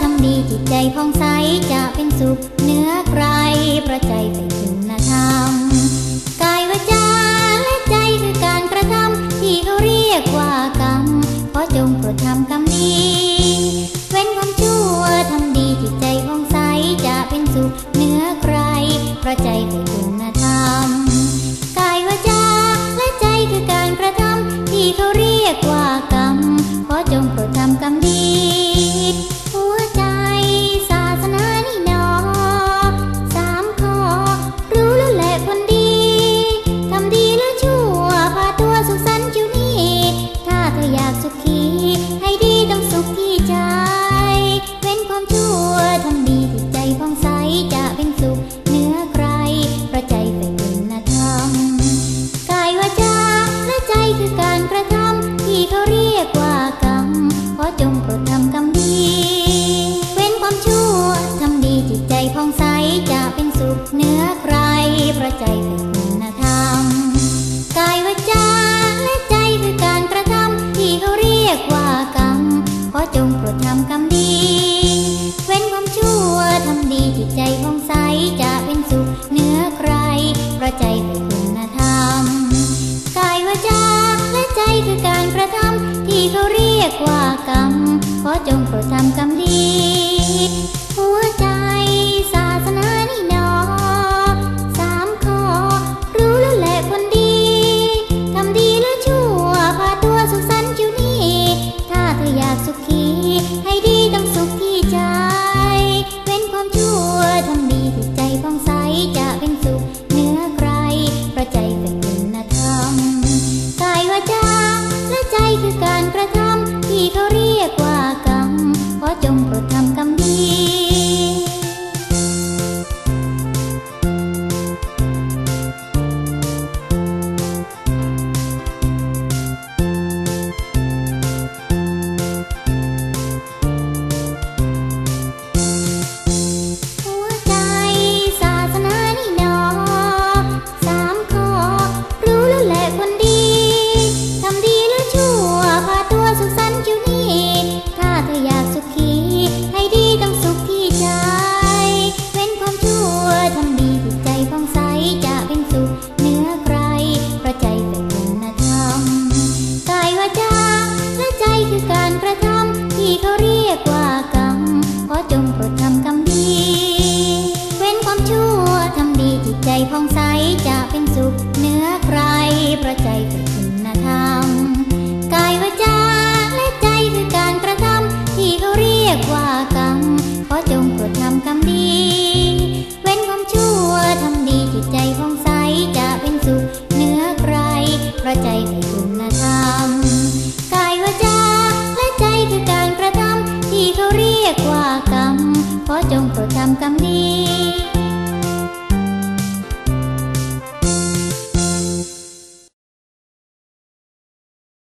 ทำดีจิตใจผ่องใสจะเป็นสุขเนื้อ เนือใครเระใจคือคุณธรรมกายวาจาและใจคือการกระทำที่เขาเรียกว่ากรรมขอจงโรดทำกรรมดีเว้นความชั่วทำดีจิตใจขงใสจะเป็นสุขเนือใครเระใจคือคุณธรรม กายวาจาและใจคือการกระทำที่เขาเรียกว่ากรรมขอจงโปรดทำกรรมดี ขอจงโปรดทำกรมดี เว้นความชั่วทำดีจิตใจผ่องใสจะเป็นสุขเนื้อใครประใจเป็นคุณธรรม กายวาจาและใจคือการกระทำที่เขาเรียกว่ากรรมขอจงโปรดทำกรมดี กรรมนี้